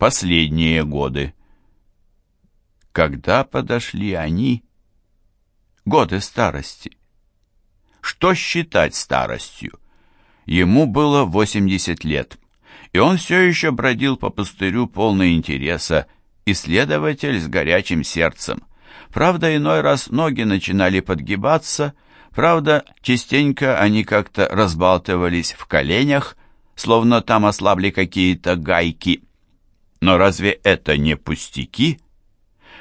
Последние годы. Когда подошли они? Годы старости. Что считать старостью? Ему было 80 лет, и он все еще бродил по пустырю полный интереса, исследователь с горячим сердцем. Правда, иной раз ноги начинали подгибаться, правда, частенько они как-то разбалтывались в коленях, словно там ослабли какие-то гайки. Но разве это не пустяки?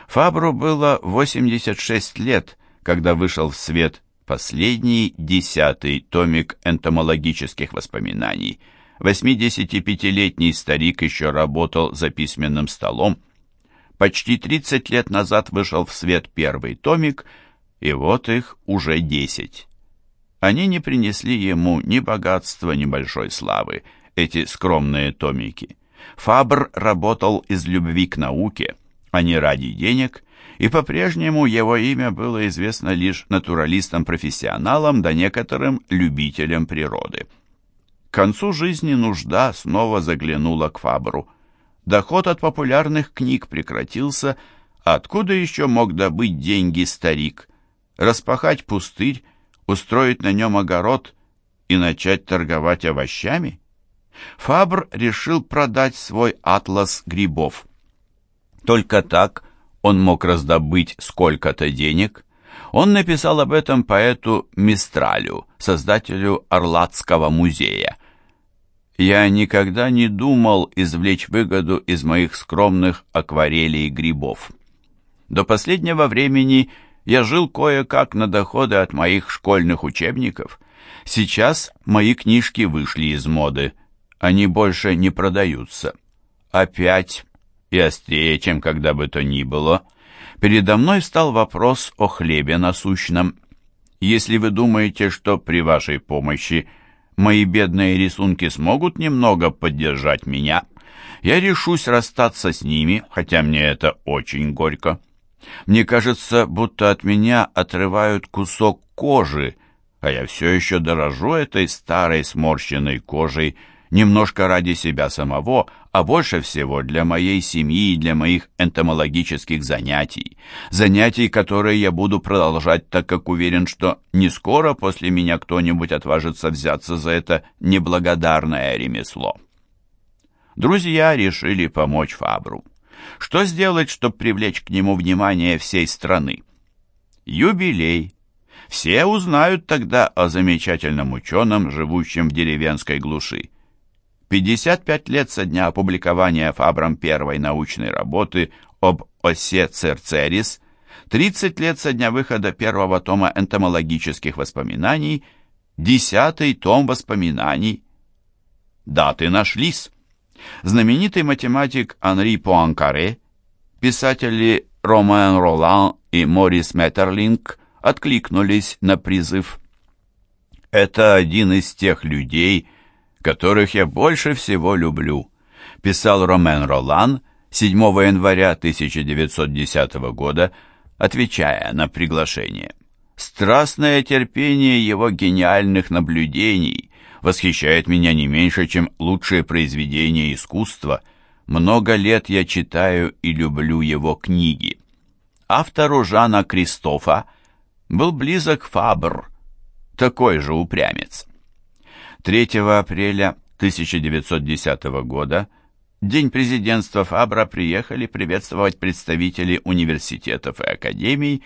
Фабру было 86 лет, когда вышел в свет последний, десятый томик энтомологических воспоминаний. 85-летний старик еще работал за письменным столом. Почти 30 лет назад вышел в свет первый томик, и вот их уже 10. Они не принесли ему ни богатства, ни большой славы, эти скромные томики. Фабр работал из любви к науке, а не ради денег, и по-прежнему его имя было известно лишь натуралистам-профессионалам да некоторым любителям природы. К концу жизни нужда снова заглянула к Фабру. Доход от популярных книг прекратился, а откуда еще мог добыть деньги старик? Распахать пустырь, устроить на нем огород и начать торговать овощами? Фабр решил продать свой атлас грибов. Только так он мог раздобыть сколько-то денег. Он написал об этом поэту Мистралю, создателю Орлатского музея. «Я никогда не думал извлечь выгоду из моих скромных акварелей грибов. До последнего времени я жил кое-как на доходы от моих школьных учебников. Сейчас мои книжки вышли из моды, они больше не продаются. Опять и острее, чем когда бы то ни было, передо мной стал вопрос о хлебе насущном. Если вы думаете, что при вашей помощи мои бедные рисунки смогут немного поддержать меня, я решусь расстаться с ними, хотя мне это очень горько. Мне кажется, будто от меня отрывают кусок кожи, а я все еще дорожу этой старой сморщенной кожей, немножко ради себя самого, а больше всего для моей семьи и для моих энтомологических занятий. Занятий, которые я буду продолжать, так как уверен, что не скоро после меня кто-нибудь отважится взяться за это неблагодарное ремесло. Друзья решили помочь Фабру. Что сделать, чтобы привлечь к нему внимание всей страны? Юбилей. Все узнают тогда о замечательном ученом, живущем в деревенской глуши. 55 лет со дня опубликования Фабром первой научной работы об осе Церцерис, 30 лет со дня выхода первого тома энтомологических воспоминаний, десятый том воспоминаний. Даты нашлись. Знаменитый математик Анри Пуанкаре, писатели Ромен Ролан и Морис Меттерлинг откликнулись на призыв. Это один из тех людей, которых я больше всего люблю», писал Ромен Ролан 7 января 1910 года, отвечая на приглашение. «Страстное терпение его гениальных наблюдений восхищает меня не меньше, чем лучшие произведения искусства. Много лет я читаю и люблю его книги». Автору Жана Кристофа был близок Фабр, такой же упрямец. 3 апреля 1910 года, день президентства Фабра, приехали приветствовать представители университетов и академий,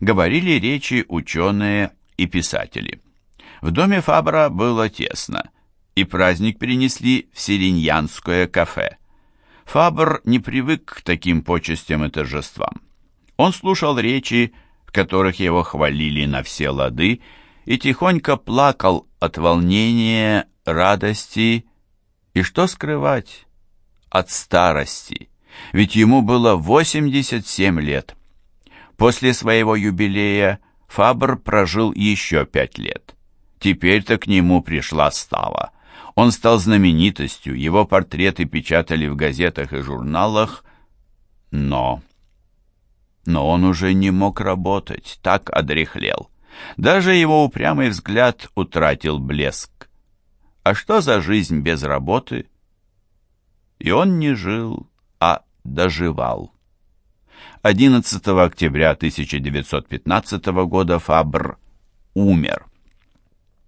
говорили речи ученые и писатели. В доме Фабра было тесно, и праздник перенесли в Сириньянское кафе. Фабр не привык к таким почестям и торжествам. Он слушал речи, в которых его хвалили на все лады, и тихонько плакал от волнения, радости и, что скрывать, от старости, ведь ему было 87 лет. После своего юбилея Фабр прожил еще пять лет. Теперь-то к нему пришла става. Он стал знаменитостью, его портреты печатали в газетах и журналах, но... Но он уже не мог работать, так одряхлел. Даже его упрямый взгляд утратил блеск. А что за жизнь без работы? И он не жил, а доживал. 11 октября 1915 года Фабр умер.